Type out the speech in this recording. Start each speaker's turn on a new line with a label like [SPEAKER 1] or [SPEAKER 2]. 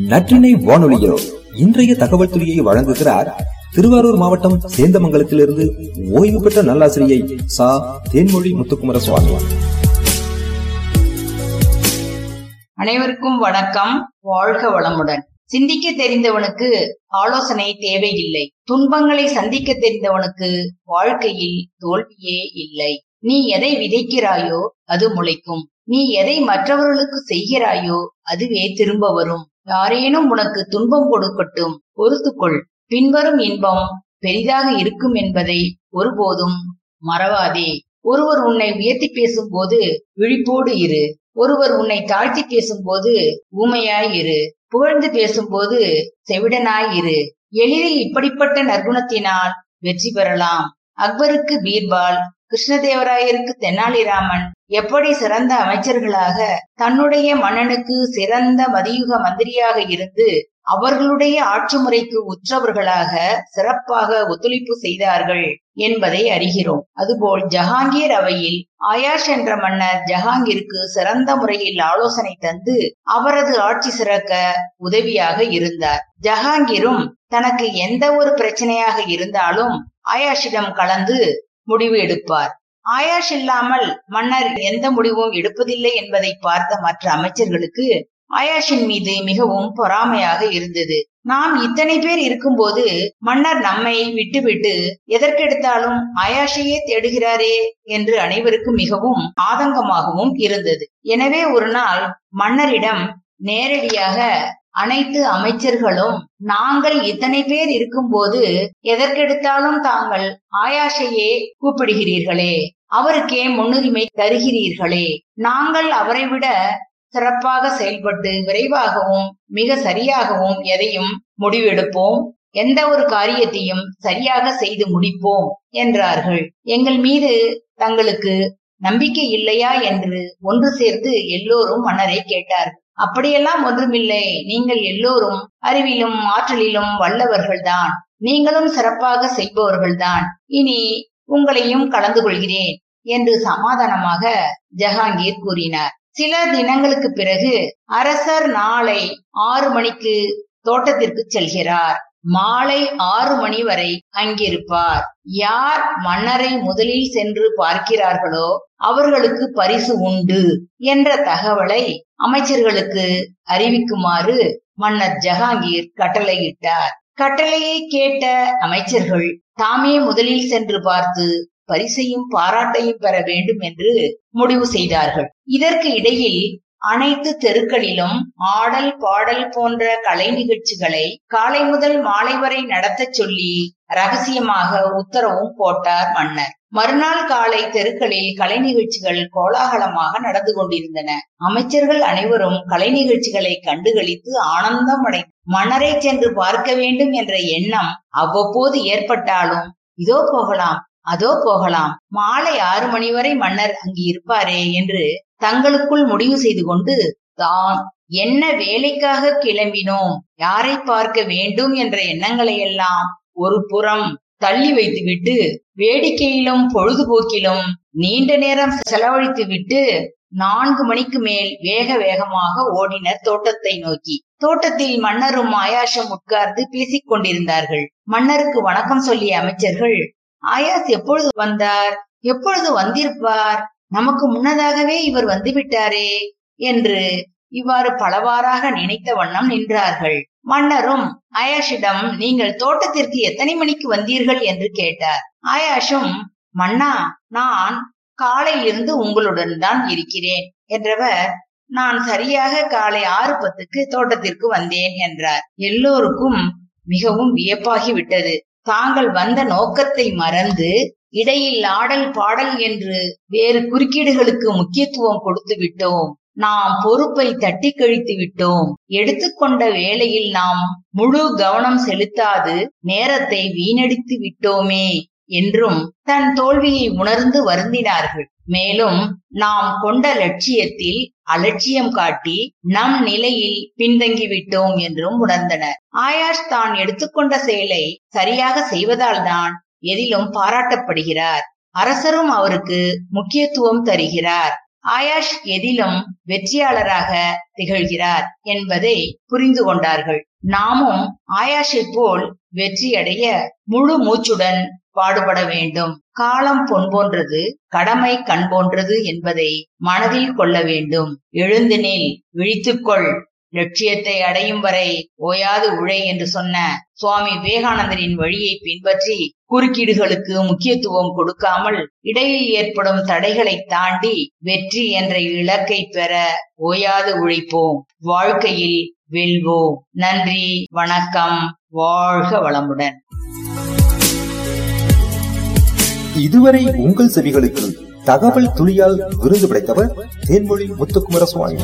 [SPEAKER 1] நற்றினை வானொலியோ இன்றைய தகவல் துறையை வழங்குகிறார் திருவாரூர் மாவட்டம் சேந்தமங்கலத்திலிருந்து ஓய்வு பெற்ற நல்லாசிரியை சா. தேன்மொழி முத்துக்குமர சுவாமி
[SPEAKER 2] அனைவருக்கும் வணக்கம். வாழ்க வளமுடன். சிந்திக்க தெரிந்தவனுக்கு ஆலோசனை தேவையில்லை. துன்பங்களை சந்திக்க தெரிந்தவனுக்கு வாழ்க்கையில் தோல்வியே இல்லை. நீ எதை விதைக்கிறாயோ அது முளைக்கும். நீ எதை மற்றவர்களுக்கு செய்கிறாயோ அதுவே திரும்ப வரும். யாரேனும் உனக்கு துன்பம் கொடுக்கட்டும் பொறுத்துக்கொள். பின்வரும் இன்பம் பெரிதாக இருக்கும் என்பதை ஒருபோதும் மறவாதே. ஒருவர் உன்னை உயர்த்தி பேசும்போது விழிப்போடு இரு. ஒருவர் உன்னை தாழ்த்தி பேசும்போது ஊமையாய் இரு. புகழ்ந்து பேசும்போது செவிடனாய் இரு. எளிதில் இப்படிப்பட்ட நற்குணத்தினால் வெற்றி பெறலாம். அக்பருக்கு பீர்பால் கிருஷ்ணதேவராயருக்கு தெனாலிராமன் எப்படி சிறந்த அமைச்சர்களாக தன்னுடைய மன்னனுக்கு சிறந்த மதியுக மந்திரியாக இருந்து அவர்களுடைய ஆட்சி முறைக்கு உற்றவர்களாக சிறப்பாக ஒத்துழைப்பு செய்தார்கள் என்பதை அறிகிறோம். அதுபோல் ஜஹாங்கீர் அவையில் ஆயாஷ் என்ற மன்னர் ஜஹாங்கீருக்கு சிறந்த முறையில் ஆலோசனை தந்து அவரது ஆட்சி சிறக்க உதவியாக இருந்தார். ஜஹாங்கீரும் தனக்கு எந்த ஒரு பிரச்சனையாக இருந்தாலும் ஆயாஷிடம் கலந்து முடிவு எடுப்பார். ஆயாஷ் இல்லாமல் மன்னர் எந்த முடிவும் எடுப்பதில்லை என்பதை பார்த்த மற்ற அமைச்சர்களுக்கு ஆயாஷின் மீது மிகவும் பொறாமையாக இருந்தது. நாம் இத்தனை பேர் இருக்கும்போது மன்னர் நம்மை விட்டுவிட்டு எதற்கெடுத்தாலும் ஆயாஷையே தேடுகிறாரே என்று அனைவருக்கும் மிகவும் ஆதங்கமாகவும் இருந்தது. எனவே ஒரு நாள் மன்னரிடம் நேரடியாக அனைத்து அமைச்சர்களும் நாங்கள் இத்தனை பேர் இருக்கும்போது எதற்கெடுத்தாலும் தாங்கள் ஆயாஷையே கூப்பிடுகிறீர்களே. அவருக்கே முன்னுரிமை தருகிறீர்களே. நாங்கள் அவரை விட சிறப்பாக செயல்பட்டு விரைவாகவும் மிக சரியாகவும் எதையும் முடிவெடுப்போம். எந்த ஒரு காரியத்தையும் சரியாக செய்து முடிப்போம் என்றார்கள். எங்கள் மீது தங்களுக்கு நம்பிக்கை இல்லையா? என்று ஒன்று சேர்ந்து எல்லோரும் மன்னரை கேட்டார்கள். அப்படியெல்லாம் ஒன்றுமில்லை. நீங்கள் எல்லோரும் அறிவிலும் ஆற்றலிலும் வல்லவர்கள்தான். நீங்களும் சிறப்பாக செய்பவர்கள்தான். இனி உங்களையும் கலந்து கொள்கிறேன் என்று சமாதானமாக ஜஹாங்கீர் கூறினார். சில தினங்களுக்கு பிறகு அரசர் நாளை ஆறு மணிக்கு தோட்டத்திற்கு செல்கிறார். மாலை ஆறு மணி வரை அங்கிருப்பார். யார் மன்னரை முதலில் சென்று பார்க்கிறார்களோ அவர்களுக்கு பரிசு உண்டு என்ற தகவலை அமைச்சர்களுக்கு அறிவிக்குமாறு மன்னர் ஜஹாங்கீர் கட்டளையிட்டார். கட்டளையை கேட்ட அமைச்சர்கள் தாமே முதலில் சென்று பார்த்து பரிசையும் பாராட்டையும் பெற வேண்டும் என்று முடிவு செய்தார்கள். இதற்கு இடையில் அனைத்து தெருக்களிலும் ஆடல் பாடல் போன்ற கலை நிகழ்ச்சிகளை காலை முதல் மாலை வரை நடத்த சொல்லி ரகசியமாக உத்தரவும் போட்டார் மன்னர். மறுநாள் காலை தெருக்களில் கலை நிகழ்ச்சிகள் கோலாகலமாக நடந்து கொண்டிருந்தன. அமைச்சர்கள் அனைவரும் கலை நிகழ்ச்சிகளை கண்டுகளித்து ஆனந்தம் அடை மன்னரை சென்று பார்க்க வேண்டும் என்ற எண்ணம் அவ்வப்போது ஏற்பட்டாலும் இதோ போகலாம் அதோ போகலாம் மாலை ஆறு மணி வரை மன்னர் அங்கு இருப்பாரே என்று தங்களுக்குள் முடிவு செய்து கொண்டு தான் என்ன வேலைக்காக கிளம்பினோம்? யாரை பார்க்க வேண்டும்? என்ற எண்ணங்களை எல்லாம் ஒரு புறம் தள்ளி வைத்துவிட்டு வேடிக்கையிலும் பொழுதுபோக்கிலும் நீண்ட நேரம் செலவழித்து விட்டு நான்கு மணிக்கு மேல் வேக வேகமாக ஓடினர் தோட்டத்தை நோக்கி. தோட்டத்தில் மன்னரும் ஆயாஷம் உட்கார்ந்து பேசிக் கொண்டிருந்தார்கள். மன்னருக்கு வணக்கம் சொல்லிய அமைச்சர்கள் ஆயாஸ் எப்பொழுது வந்தார்? எப்பொழுது வந்திருப்பார்? நமக்கு முன்னதாகவே இவர் வந்துவிட்டாரே என்று இவ்வாறு பலவாறாக நினைத்த வண்ணம் நின்றார்கள். மன்னரும் ஆயாஷிடம் நீங்கள் தோட்டத்திற்கு எத்தனை மணிக்கு வந்தீர்கள்? என்று கேட்டார். ஆயாஷும் மன்னா நான் காலையிலிருந்து உங்களுடன் தான் இருக்கிறேன். என்றவர் நான் சரியாக காலை ஆறு பத்துக்கு தோட்டத்திற்கு வந்தேன் என்றார். எல்லோருக்கும் மிகவும் வியப்பாகி விட்டது தாங்கள் வந்த நோக்கத்தை மறந்து இடையில் ஆடல் பாடல் என்று வேறு குறுக்கீடுகளுக்கு முக்கியத்துவம் கொடுத்து விட்டோம். நாம் பொறுப்பை தட்டி கழித்து விட்டோம். எடுத்துக்கொண்ட வேலையில் நாம் முழு கவனம் செலுத்தாது நேரத்தை வீணடித்து விட்டோமே என்றும் தன் தோல்வியை உணர்ந்து வருந்தினார்கள். மேலும் நாம் கொண்ட லட்சியத்தில் அலட்சியம் காட்டி நம் நிலையில் பின்தங்கிவிட்டோம் என்றும் உணர்ந்தனர். ஆயாஷ் தான் எடுத்துக்கொண்ட செயலை சரியாக செய்வதால் தான் எதிலும் பாராட்டப்படுகிறார். அரசரும் அவருக்கு முக்கியத்துவம் தருகிறார். ஆயாஷ் எதிலும் வெற்றியாளராக திகழ்கிறார் என்பதை புரிந்து கொண்டார்கள். நாமும் ஆயாஷை போல் வெற்றியடைய முழு மூச்சுடன் பாடுபட வேண்டும். காலம் பொன் போன்றது கடமை கண் போன்றது என்பதை மனதில் கொள்ள வேண்டும். எழுந்து நில் விழித்துக்கொள் லட்சியத்தை அடையும் வரை ஓயாது உழை என்று சொன்ன சுவாமி விவேகானந்தரின் வழியை பின்பற்றி குறுக்கீடுகளுக்கு முக்கியத்துவம் கொடுக்காமல் இடையில் ஏற்படும் தடைகளை தாண்டி வெற்றி என்ற இலக்கை பெற ஓயாது உழைப்போம். வாழ்க்கையில் வெல்வோம். நன்றி வணக்கம். வாழ்க வளமுடன்.
[SPEAKER 1] இதுவரை உங்கள் செவிகளுக்கு தகவல் துளியால் விருது படைத்தவர் தேன்மொழி முத்துக்குமார சுவாமி